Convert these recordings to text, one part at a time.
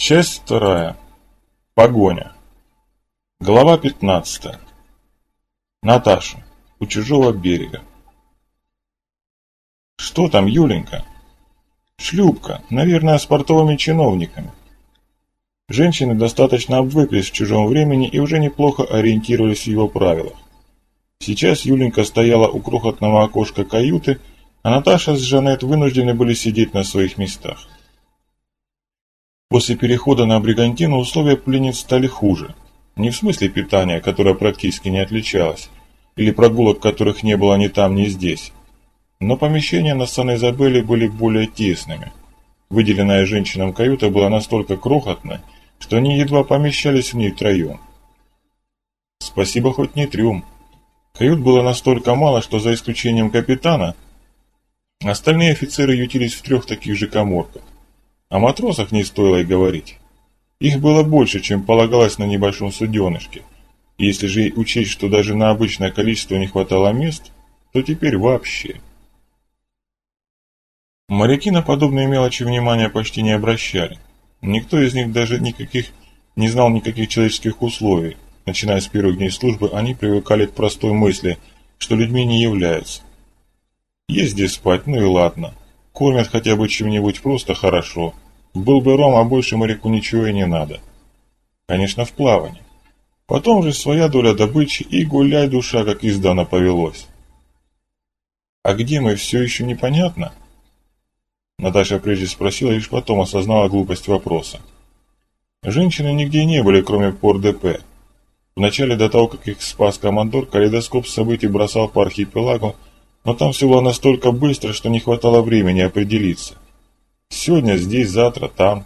Часть вторая. Погоня. Глава 15. Наташа. У чужого берега. Что там, Юленька? Шлюпка, наверное, с портовыми чиновниками. Женщины достаточно обвыклись в чужом времени и уже неплохо ориентировались в его правилах. Сейчас Юленька стояла у крохотного окошка каюты, а Наташа с Жанет вынуждены были сидеть на своих местах. После перехода на Бригантину условия пленниц стали хуже. Не в смысле питания, которое практически не отличалось, или прогулок, которых не было ни там, ни здесь. Но помещения на Сан-Изабелле были более тесными. Выделенная женщинам каюта была настолько крохотной, что они едва помещались в ней втроем. Спасибо хоть не трюм. Кают было настолько мало, что за исключением капитана, остальные офицеры ютились в трех таких же коморках. О матросах не стоило и говорить. Их было больше, чем полагалось на небольшом суденышке. И если же учесть, что даже на обычное количество не хватало мест, то теперь вообще. Моряки на подобные мелочи внимания почти не обращали. Никто из них даже никаких не знал никаких человеческих условий. Начиная с первых дней службы, они привыкали к простой мысли, что людьми не являются. Есть где спать, ну и ладно. Кормят хотя бы чем-нибудь просто хорошо. Был бы ром, а больше моряку ничего и не надо. Конечно, в плавании. Потом же своя доля добычи и гуляй, душа, как издавна повелось. А где мы, все еще непонятно? Наташа прежде спросила, лишь потом осознала глупость вопроса. Женщины нигде не были, кроме пор-ДП. Вначале до того, как их спас командор, калейдоскоп событий бросал по архипелагу, но там все было настолько быстро, что не хватало времени определиться. Сегодня здесь, завтра там.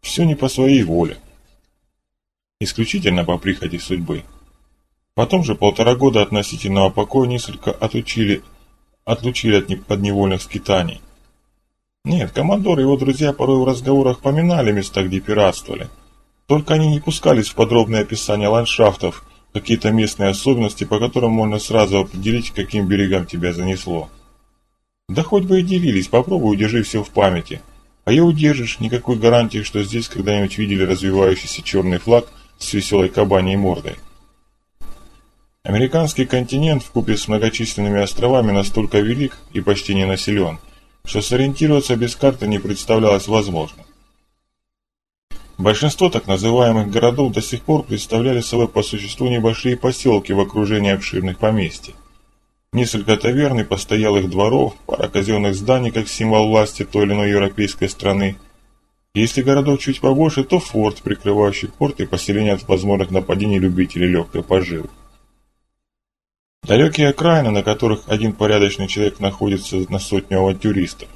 Все не по своей воле. Исключительно по прихоти судьбы. Потом же полтора года относительного покоя несколько отучили, отлучили от подневольных скитаний. Нет, командор и его друзья порой в разговорах поминали места, где пиратствовали. Только они не пускались в подробное описание ландшафтов, какие-то местные особенности, по которым можно сразу определить, каким берегам тебя занесло. Да хоть бы и делились, попробуй удержи все в памяти. А я удержишь, никакой гарантии, что здесь когда-нибудь видели развивающийся черный флаг с веселой кабаней мордой. Американский континент в купе с многочисленными островами настолько велик и почти не населен, что сориентироваться без карты не представлялось возможным. Большинство так называемых городов до сих пор представляли собой по существу небольшие поселки в окружении обширных поместий. Несколько таверн и постоялых дворов, пара казенных зданий как символ власти той или иной европейской страны. Если городов чуть побольше, то форт, прикрывающий порт и поселение от возможных нападений любителей легкой поживы. Далекие окраины, на которых один порядочный человек находится на сотню авантюристов.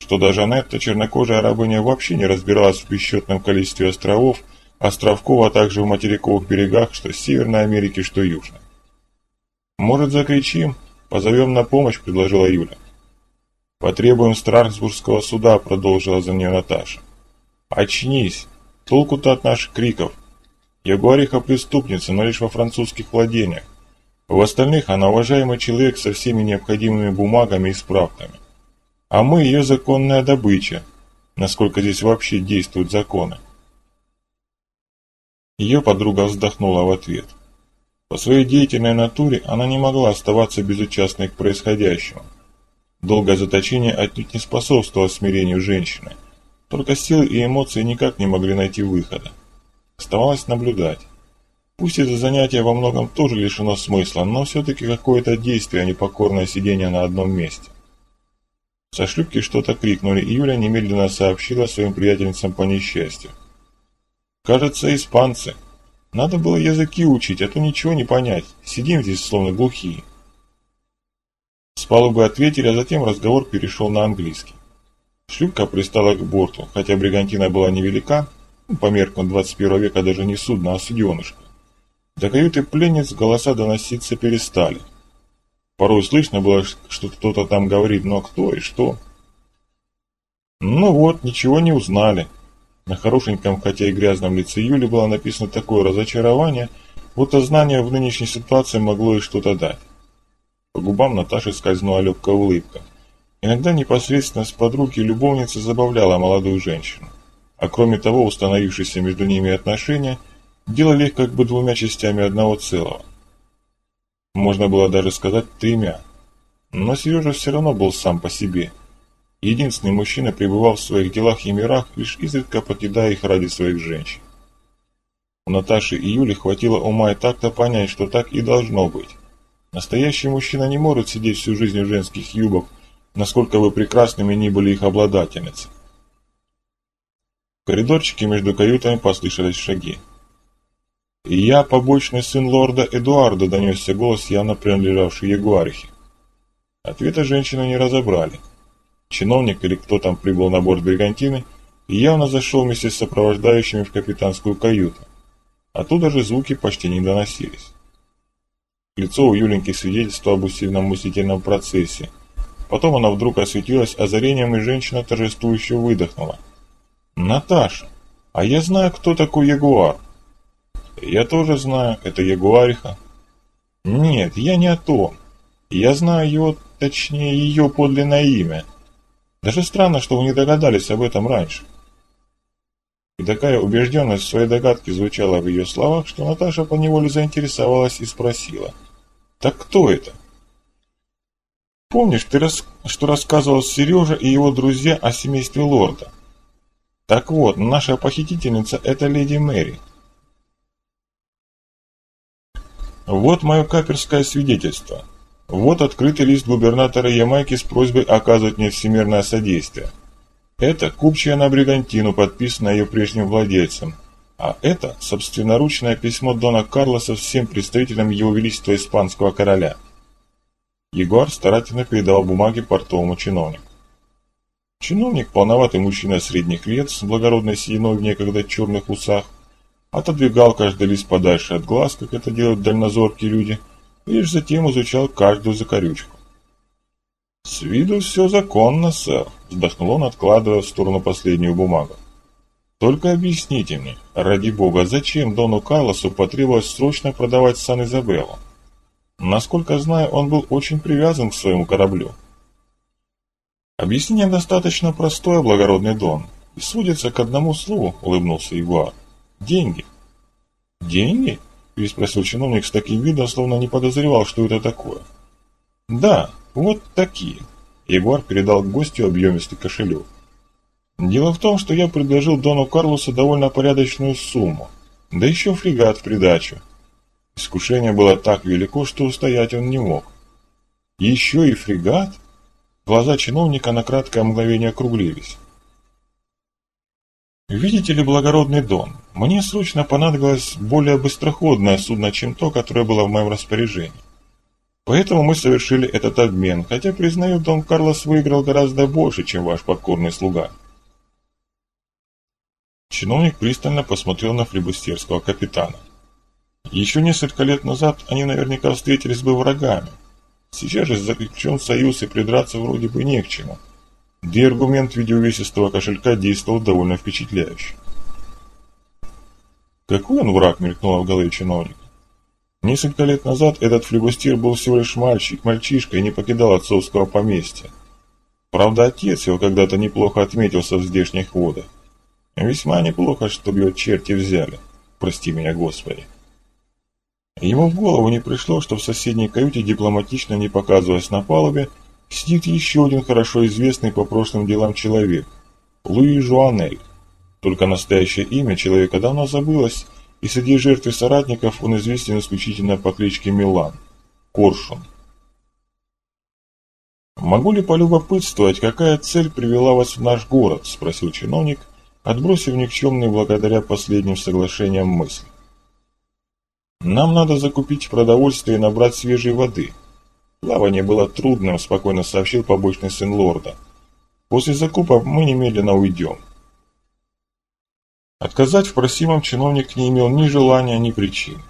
Что даже Анетта, чернокожая рабыня, вообще не разбиралась в бесчетном количестве островов, островков, а также в материковых берегах, что Северной Америки, что Южной. «Может, закричим? Позовем на помощь», — предложила Юля. «Потребуем Страсбургского суда», — продолжила за нее Наташа. «Очнись! Толку-то от наших криков. Ягуариха преступница, но лишь во французских владениях. В остальных она уважаемый человек со всеми необходимыми бумагами и справками. А мы ее законная добыча, насколько здесь вообще действуют законы. Ее подруга вздохнула в ответ. По своей деятельной натуре она не могла оставаться безучастной к происходящему. Долгое заточение отнюдь не способствовало смирению женщины. Только силы и эмоции никак не могли найти выхода. Оставалось наблюдать. Пусть это занятие во многом тоже лишено смысла, но все-таки какое-то действие, а не покорное сидение на одном месте. Со шлюпки что-то крикнули, и Юля немедленно сообщила своим приятельницам по несчастью. «Кажется, испанцы. Надо было языки учить, а то ничего не понять. Сидим здесь словно глухие». С палубы ответили, а затем разговор перешел на английский. Шлюпка пристала к борту, хотя бригантина была невелика, ну, по меркам 21 века даже не судно, а суденышко. До каюты пленниц голоса доноситься перестали. Порой слышно было, что кто-то там говорит, но кто и что. Ну вот, ничего не узнали. На хорошеньком, хотя и грязном лице Юли было написано такое разочарование, будто знание в нынешней ситуации могло ей что-то дать. По губам Наташи скользнула легкая улыбка. Иногда непосредственно с подруги любовница забавляла молодую женщину. а кроме того установившиеся между ними отношения делали их как бы двумя частями одного целого. Можно было даже сказать тремя. Но Сережа все равно был сам по себе. Единственный мужчина пребывал в своих делах и мирах, лишь изредка покидая их ради своих женщин. У Наташи и Юли хватило ума и так-то понять, что так и должно быть. Настоящий мужчина не может сидеть всю жизнь в женских юбок, насколько бы прекрасными ни были их обладательницы. В коридорчике между каютами послышались шаги. «Я побочный сын лорда Эдуарда», — донесся голос, явно принадлежавший Ягуарихе. Ответа женщины не разобрали. Чиновник или кто там прибыл на борт бригантины явно зашел вместе с сопровождающими в капитанскую каюту. Оттуда же звуки почти не доносились. Лицо у Юленьки свидетельство об усиленном мыслительном процессе. Потом она вдруг осветилась озарением, и женщина торжествующе выдохнула. «Наташа, а я знаю, кто такой Ягуар». «Я тоже знаю, это Ягуариха». «Нет, я не о том. Я знаю его, точнее, ее подлинное имя. Даже странно, что вы не догадались об этом раньше». И такая убежденность в своей догадке звучала в ее словах, что Наташа поневоле заинтересовалась и спросила. «Так кто это?» «Помнишь, ты рас... что рассказывал Сережа и его друзья о семействе лорда?» «Так вот, наша похитительница – это леди Мэри». Вот мое каперское свидетельство. Вот открытый лист губернатора Ямайки с просьбой оказывать мне всемирное содействие. Это купчая на бригантину, подписанная ее прежним владельцем. А это собственноручное письмо Дона Карлоса всем представителям Его Величества Испанского короля. Егор старательно передал бумаги портовому чиновнику. Чиновник, полноватый мужчина средних лет, с благородной сединой в некогда черных усах, отодвигал каждый лист подальше от глаз, как это делают дальнозоркие люди, и лишь затем изучал каждую закорючку. «С виду все законно, сэр», — вздохнул он, откладывая в сторону последнюю бумагу. «Только объясните мне, ради бога, зачем Дону Карлосу потребовалось срочно продавать Сан-Изабеллу? Насколько знаю, он был очень привязан к своему кораблю». «Объяснение достаточно простое, благородный Дон, и сводится к одному слову», — улыбнулся Ягуар. «Деньги». «Деньги?» – переспросил чиновник с таким видом, словно не подозревал, что это такое. «Да, вот такие». Егор передал гостю объемистый кошелек. «Дело в том, что я предложил Дону Карлосу довольно порядочную сумму, да еще фрегат в придачу. Искушение было так велико, что устоять он не мог. Еще и фрегат?» Глаза чиновника на краткое мгновение округлились. «Видите ли, благородный Дон, мне срочно понадобилось более быстроходное судно, чем то, которое было в моем распоряжении. Поэтому мы совершили этот обмен, хотя, признаю, Дон Карлос выиграл гораздо больше, чем ваш покорный слуга». Чиновник пристально посмотрел на флебустерского капитана. Еще несколько лет назад они наверняка встретились бы врагами. Сейчас же заключен союз и придраться вроде бы не к чему – да и аргумент в виде увесистого кошелька действовал довольно впечатляюще. Какой он враг, мелькнуло в голове чиновника. Несколько лет назад этот флебустир был всего лишь мальчик, мальчишка и не покидал отцовского поместья. Правда, отец его когда-то неплохо отметился в здешних водах. Весьма неплохо, что ее черти взяли. Прости меня, Господи. Ему в голову не пришло, что в соседней каюте, дипломатично не показываясь на палубе, сидит еще один хорошо известный по прошлым делам человек – Луи Жуанель. Только настоящее имя человека давно забылось, и среди жертв соратников он известен исключительно по кличке Милан – Коршун. «Могу ли полюбопытствовать, какая цель привела вас в наш город?» – спросил чиновник, отбросив никчемные благодаря последним соглашениям мысли. «Нам надо закупить продовольствие и набрать свежей воды. Плавание было трудным, спокойно сообщил побочный сын лорда. После закупа мы немедленно уйдем. Отказать в просимом чиновник не имел ни желания, ни причин.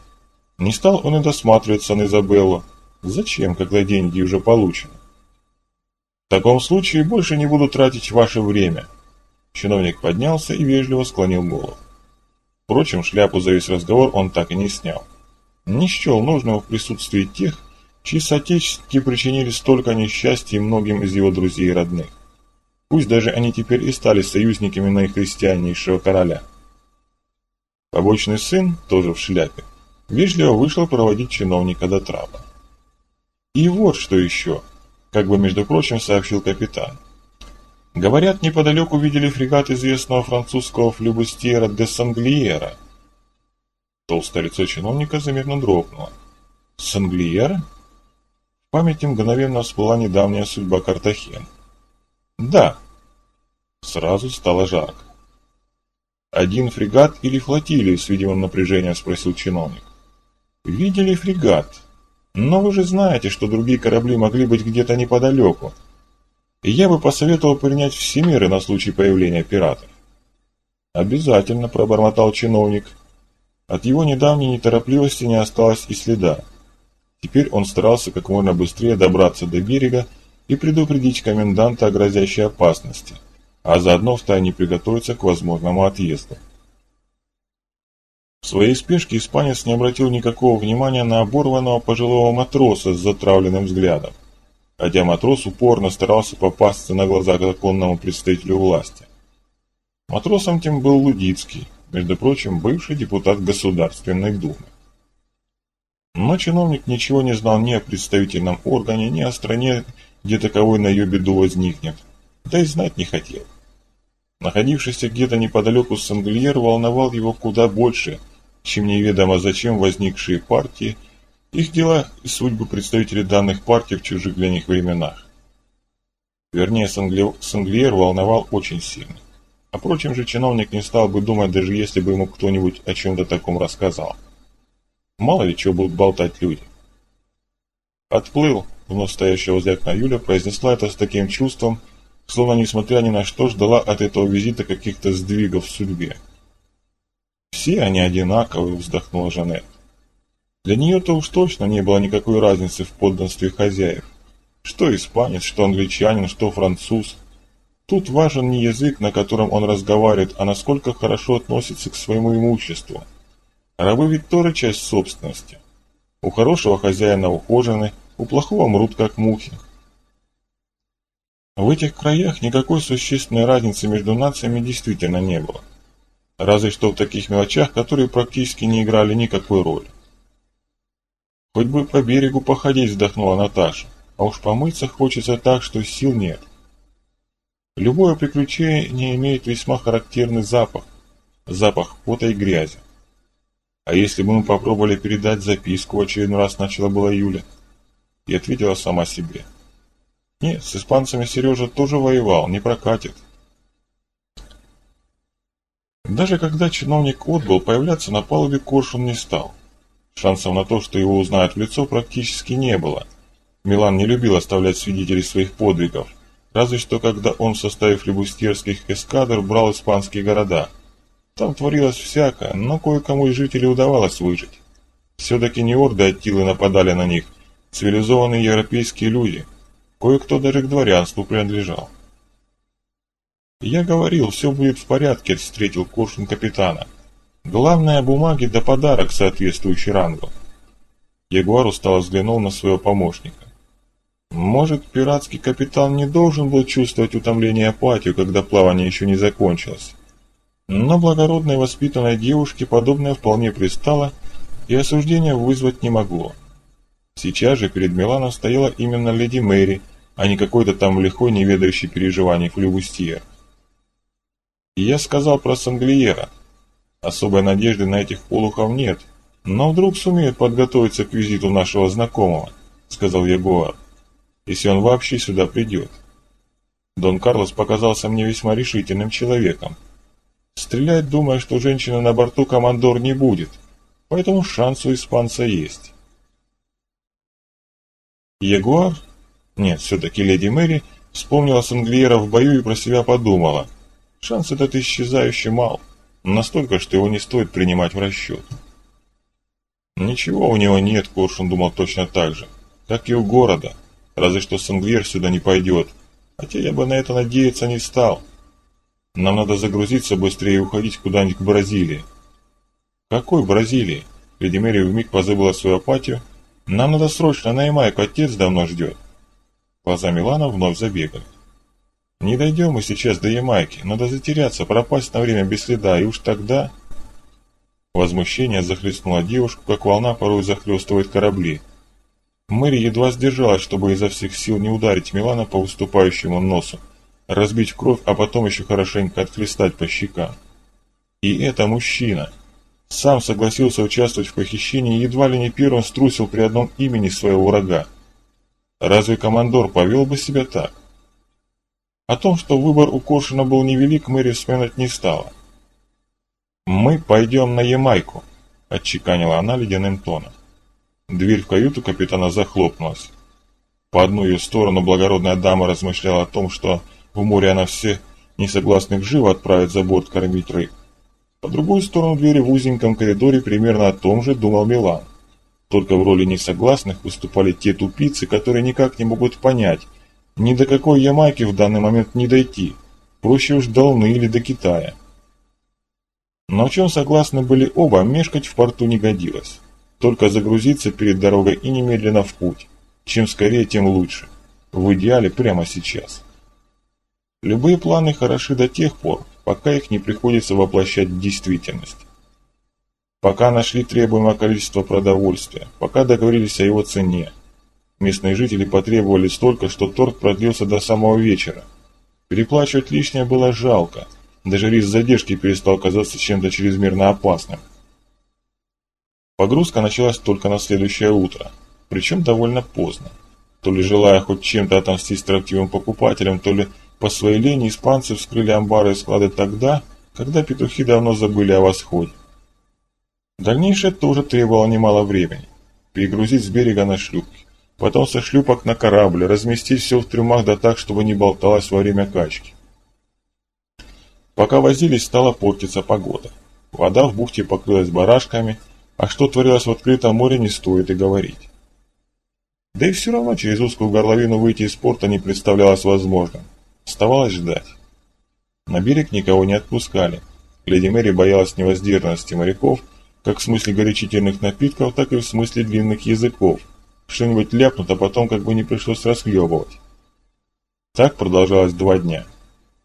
Не стал он и досматриваться на Изабеллу. Зачем, когда деньги уже получены? В таком случае больше не буду тратить ваше время. Чиновник поднялся и вежливо склонил голову. Впрочем, шляпу за весь разговор он так и не снял. Не счел нужного в присутствии тех, чьи соотечественники причинили столько несчастья многим из его друзей и родных. Пусть даже они теперь и стали союзниками наихристианнейшего короля. Побочный сын, тоже в шляпе, вежливо вышел проводить чиновника до трапа. И вот что еще, как бы между прочим сообщил капитан. Говорят, неподалеку видели фрегат известного французского флюбустьера де Санглиера. Толстое лицо чиновника заметно дрогнуло. Санглиера? В памяти мгновенно всплыла недавняя судьба Картахена. Да. Сразу стало жарко. Один фрегат или флотилию с видимым напряжением спросил чиновник. Видели фрегат. Но вы же знаете, что другие корабли могли быть где-то неподалеку. Я бы посоветовал принять все меры на случай появления пиратов. Обязательно, пробормотал чиновник. От его недавней неторопливости не осталось и следа. Теперь он старался как можно быстрее добраться до берега и предупредить коменданта о грозящей опасности, а заодно втайне приготовиться к возможному отъезду. В своей спешке испанец не обратил никакого внимания на оборванного пожилого матроса с затравленным взглядом, хотя матрос упорно старался попасться на глаза законному представителю власти. Матросом тем был Лудицкий, между прочим, бывший депутат Государственной Думы. Но чиновник ничего не знал ни о представительном органе, ни о стране, где таковой на ее беду возникнет, да и знать не хотел. Находившийся где-то неподалеку Сангельер волновал его куда больше, чем неведомо зачем возникшие партии, их дела и судьбы представителей данных партий в чужих для них временах. Вернее, Санглиер волновал очень сильно. О прочем же чиновник не стал бы думать, даже если бы ему кто-нибудь о чем-то таком рассказал. Мало ли чего будут болтать люди. «Отплыл», — вновь стоящая возле окна Юля произнесла это с таким чувством, словно, несмотря ни на что, ждала от этого визита каких-то сдвигов в судьбе. «Все они одинаковые», — вздохнула Жанет. Для нее-то уж точно не было никакой разницы в подданстве хозяев. Что испанец, что англичанин, что француз. Тут важен не язык, на котором он разговаривает, а насколько хорошо относится к своему имуществу. Рабы тоже часть собственности. У хорошего хозяина ухожены, у плохого мрут как мухи. В этих краях никакой существенной разницы между нациями действительно не было. Разве что в таких мелочах, которые практически не играли никакой роли. «Хоть бы по берегу походить», — вздохнула Наташа. «А уж помыться хочется так, что сил нет». Любое приключение имеет весьма характерный запах. Запах пота и грязи. А если бы мы попробовали передать записку, очередной раз начала была Юля. И ответила сама себе. Нет, с испанцами Сережа тоже воевал, не прокатит. Даже когда чиновник отбыл, появляться на палубе Коршун не стал. Шансов на то, что его узнают в лицо, практически не было. Милан не любил оставлять свидетелей своих подвигов, разве что когда он в составе флебустерских эскадр брал испанские города – там творилось всякое, но кое-кому из жителей удавалось выжить. Все-таки не орды Аттилы нападали на них, цивилизованные европейские люди. Кое-кто даже к дворянству принадлежал. «Я говорил, все будет в порядке», — встретил Коршун капитана. «Главное, бумаги да подарок, соответствующий рангу». Ягуар устало взглянул на своего помощника. «Может, пиратский капитан не должен был чувствовать утомление и когда плавание еще не закончилось?» Но благородной воспитанной девушке подобное вполне пристало и осуждения вызвать не могло. Сейчас же перед Миланом стояла именно леди Мэри, а не какой-то там лихой, неведающий переживаний флюбустьер. И я сказал про Санглиера. Особой надежды на этих полухов нет, но вдруг сумеют подготовиться к визиту нашего знакомого, сказал Ягуар, если он вообще сюда придет. Дон Карлос показался мне весьма решительным человеком. Стрелять, думая, что женщины на борту командор не будет, поэтому шанс у испанца есть. Ягуар? Нет, все-таки леди Мэри вспомнила Санглиера в бою и про себя подумала. Шанс этот исчезающий мал, настолько, что его не стоит принимать в расчет. Ничего у него нет, Коршун думал точно так же, как и у города, разве что Санглиер сюда не пойдет, хотя я бы на это надеяться не стал. Нам надо загрузиться быстрее и уходить куда-нибудь к Бразилии. Какой Бразилии? Леди Мэри вмиг позабыла свою апатию. Нам надо срочно на Ямайку, отец давно ждет. Глаза Милана вновь забегали. Не дойдем мы сейчас до Ямайки, надо затеряться, пропасть на время без следа, и уж тогда... Возмущение захлестнуло девушку, как волна порой захлестывает корабли. Мэри едва сдержалась, чтобы изо всех сил не ударить Милана по выступающему носу, разбить в кровь, а потом еще хорошенько отхлестать по щекам. И это мужчина. Сам согласился участвовать в похищении и едва ли не первым струсил при одном имени своего врага. Разве командор повел бы себя так? О том, что выбор у Коршина был невелик, Мэри вспоминать не стала. «Мы пойдем на Ямайку», – отчеканила она ледяным тоном. Дверь в каюту капитана захлопнулась. По одну ее сторону благородная дама размышляла о том, что в море она все несогласных живо отправит за борт кормить рыб. По другую сторону двери в узеньком коридоре примерно о том же думал Милан. Только в роли несогласных выступали те тупицы, которые никак не могут понять, ни до какой Ямайки в данный момент не дойти, проще уж до Луны или до Китая. Но в чем согласны были оба, мешкать в порту не годилось. Только загрузиться перед дорогой и немедленно в путь. Чем скорее, тем лучше. В идеале прямо сейчас. Любые планы хороши до тех пор, пока их не приходится воплощать в действительность. Пока нашли требуемое количество продовольствия, пока договорились о его цене. Местные жители потребовали столько, что торг продлился до самого вечера. Переплачивать лишнее было жалко, даже риск задержки перестал казаться чем-то чрезмерно опасным. Погрузка началась только на следующее утро, причем довольно поздно. То ли желая хоть чем-то отомстить строптивым покупателям, то ли по своей лени испанцы вскрыли амбары и склады тогда, когда петухи давно забыли о восходе. Дальнейшее тоже требовало немало времени. Перегрузить с берега на шлюпки, потом со шлюпок на корабль, разместить все в трюмах да так, чтобы не болталось во время качки. Пока возились, стала портиться погода. Вода в бухте покрылась барашками, а что творилось в открытом море, не стоит и говорить. Да и все равно через узкую горловину выйти из порта не представлялось возможным. Оставалось ждать. На берег никого не отпускали. Леди Мэри боялась невоздержанности моряков, как в смысле горячительных напитков, так и в смысле длинных языков. Что-нибудь ляпнут, а потом как бы не пришлось расхлебывать. Так продолжалось два дня.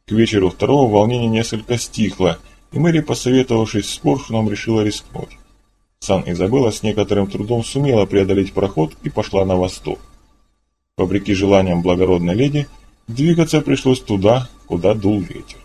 К вечеру второго волнение несколько стихло, и Мэри, посоветовавшись с Коршуном, решила рискнуть. Сан-Изабелла с некоторым трудом сумела преодолеть проход и пошла на восток. Вопреки желаниям благородной леди, двигаться пришлось туда, куда дул ветер.